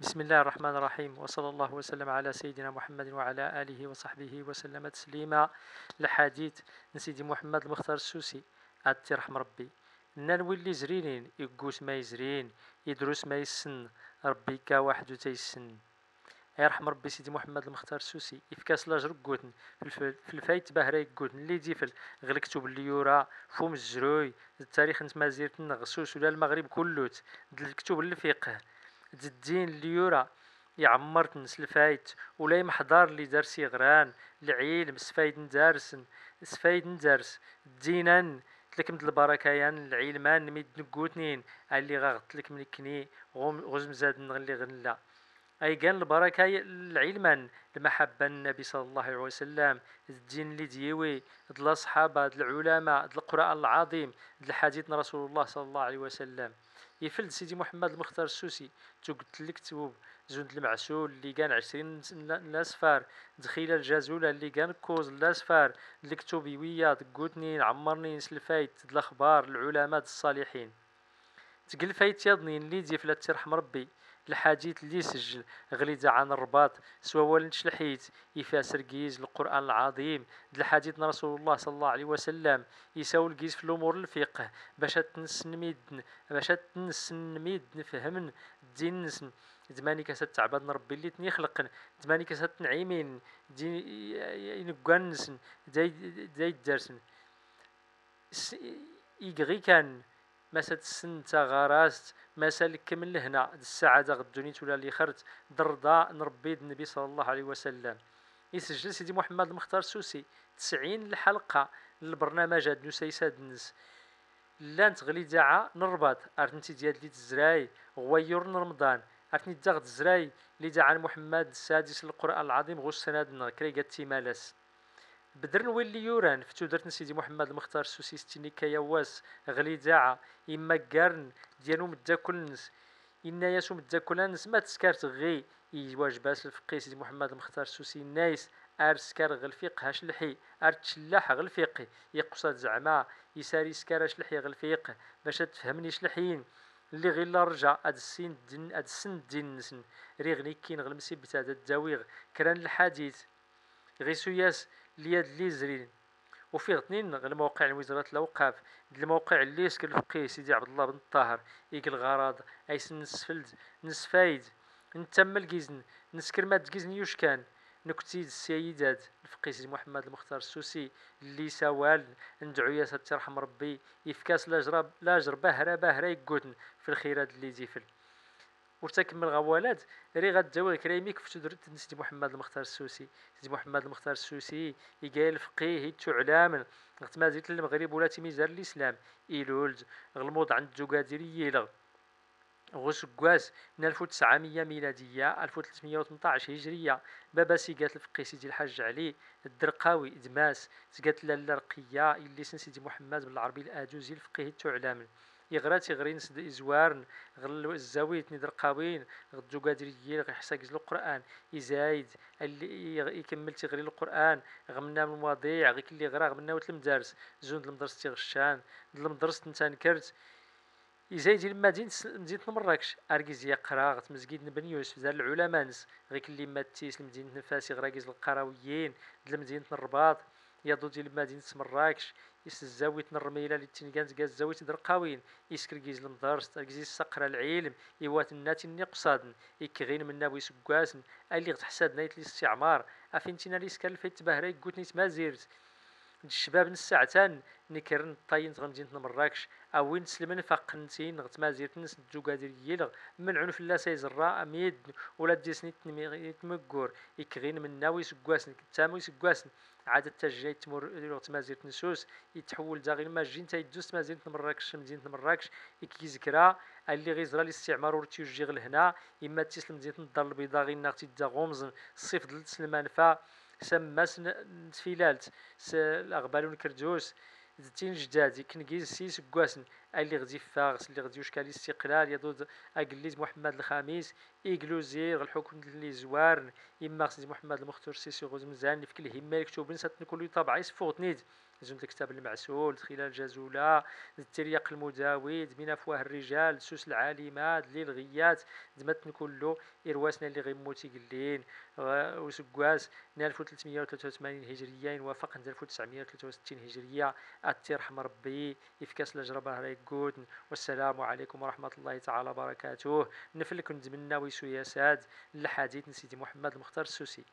بسم الله الرحمن الرحيم وصلى الله وسلم على سيدنا محمد وعلى آله وصحبه وسلم تسليما الحديث نسيدي محمد المختار السوسي عدتي رحم ربي نولي زرينين يقوس ما يزرين يدرس ما يسن ربي كا واحد تيسن يرحم ربي سيدي محمد المختار السوسي يفكاس لاجر قوتن في الفايت باهرا قوتن اللي ديفل غير كتب اللي يورا فوم الزروي التاريخ نتما زيرت غسوس ولا المغرب كلوت الكتب اللي فيقه الدين اللي يورا يعمر تنس الفايت ولا محضار اللي دارسي غران العيل سفايد ندارسن سفايد ندارس الدينان تلك مثل البركيان العلمان ميد نقوتنين اللي غغتلك منكني غزم زاد نغلي غنلا. أي كان البركة العلما المحبة النبي صلى الله عليه وسلم الدين اللي ديوي الصحابة العلماء القرآن العظيم الحديث رسول الله صلى الله عليه وسلم. يفلد سيدي محمد المختار السوسي قلت لك توب زند المعسول اللي كان عشرين لاصفار دخيل الجازولة اللي كان كوز لاصفار اللي كتب ويا تقوتني عمرني نسلفايت الاخبار العلماء الصالحين. تقل فايت يضني اللي دي فلا ترحم ربي. الحديث اللي سجل غليظة عن الرباط سوا ولن شلحيت يفاسر كيز القرآن العظيم. الحديث رسول الله صلى الله عليه وسلم يساول كيز في الأمور الفقه. باش تنسن ميدن باش تنسن ميدن فهمن الدين نسن. دماني كاسات تعبد ربي اللي تني خلقن دماني كاسات نعيمين دي ينقنسن داي داي درسن يقغي كان ما ستسن غراست ما سالك من لهنا. السعادة غدوني ولا اللي خرت. درضا نربي النبي صلى الله عليه وسلم. يسجل سيدي محمد المختار السوسي. تسعين الحلقة للبرنامج هاد نسيساد النس لا تغلي داعا نربط. ارتنتي ديال لي تزراي غوير رمضان. ارتني تاخد زراي لي داعا محمد السادس القرآن العظيم. غوش سناد كريقات تيمالس. بدر نولي يوران فتو درت سيدي محمد المختار ستيني كيواس غلي داعا إما كارن ديالو مداكل نس إنا ياسو مداكل ما تسكارت غي باس الفقي سيدي محمد المختار السوسي نايس أر سكار غلفيق هاش لحي أر تشلاح غلفيقي يقصد زعما يساري سكار هاش لحي غلفيق باش تفهمني شلحين اللي غير رجع هاد السين دين هاد السن دين نسن ريغني كين غلمسي بتاع الدواويغ كران الحديث غي سوياس لياد لي زرين وفيه اثنين الموقع وزارة الأوقاف. الموقع اللي يسكن الفقيه سيدي عبد الله بن الطاهر يك الغراض أيس نسفلد نسفايد. نتم الكيزن نسكر ما تكيزن يوش كان؟ نكتيد السيدات الفقيه سيدي محمد المختار السوسي. اللي سوال ندعو يا ترحم ربي. يفكاس لاجر بهرة بهرة يقوتن في الخيرات اللي زيفل من غوالات. ري غداوي كريميك في تدرت سيدي محمد المختار السوسي. سيدي محمد المختار السوسي يقال فقيه يتو علام غت ما زيت المغرب ولا تيميزار الإسلام. إيلولد غلموض عند جوكاديري يلغ غوش كواس من 1900 ميلادية 1318 هجرية. بابا سيقات الفقيه سيدي الحاج علي الدرقاوي دماس سيقات لالا رقية اللي سيدي محمد بالعربي الآجوزي الفقيه تعلم يغرات يغرين سد إزوارن غل الزاويت ندر قاوين غدو قادريين غي حساقز القرآن. يزايد اللي يكمل تغري القرآن. غمنا من المواضيع غي كلي غرا غمنا وتلم دارس. زون المدرسة تيغشان المدرسة نتانكرت يزايد المدينة مدينة مراكش أركيز يقرا مسجد بن يوسف زال العلماء نس. غي كلي ماتيس لمدينة نفاسي غراكيز القراويين. لمدينة الرباط يضو ديال مدينة مراكش يس الزاوية الرميلة اللي تنقانت كاز الزاوية درقاوين يسكر كيز المدارس تركزي السقرة العلم يوات الناتي ني قصادن. يكغين منا ويسكواسن اللي غتحساد نايت الاستعمار. أفين تينا لي سكال فيت بهرا قوتني تمازيرت. الشباب نساعتان نكرن طاين غنجين مراكش اوين سلمن فقنتين غتمازيرت نس الجوكادير يلغ من عنف لا سيزرا اميد ولا ديسني تمكور يكغين منا ويسكواسن تامو يسكواسن عاد التجاي تمر لغت مازيرة نسوس. يتحول دا غير ما جين تيدوس مازيرة مراكش مدينة مراكش يكيزكرا اللي غيزرا الاستعمار ورتيوجي هنا إما تسلم مدينة الدار البيضاء غير ناغتي دا غومز الصيف دلت سلمانفا سماس تفيلالت الاغبال ونكردوس زتين جداد كنكيز سيس كواسن اللي غدي فاغس اللي غدي وشكال الاستقلال. يدود اقليز محمد الخامس ايكلوزير الحكم اللي زوار إما سيدي محمد المختار سيسي غوز مزان في كل همة يكتب نسات كل طبعا يسفوت نيد زنت الكتاب المعسول خلال الجزولة الترياق المداود من أفواه الرجال سوس العالمات للغيات دمتن كله إرواسنا اللي غيموتي قلين. وسكواس 1383 هجرية يوافق 1963 هجرية. أتي رحم ربي إفكاس الأجربة رايكود والسلام عليكم ورحمة الله تعالى وبركاته نفلك نتمنى ويسو يا ساد الحديث سيدي محمد المختار السوسي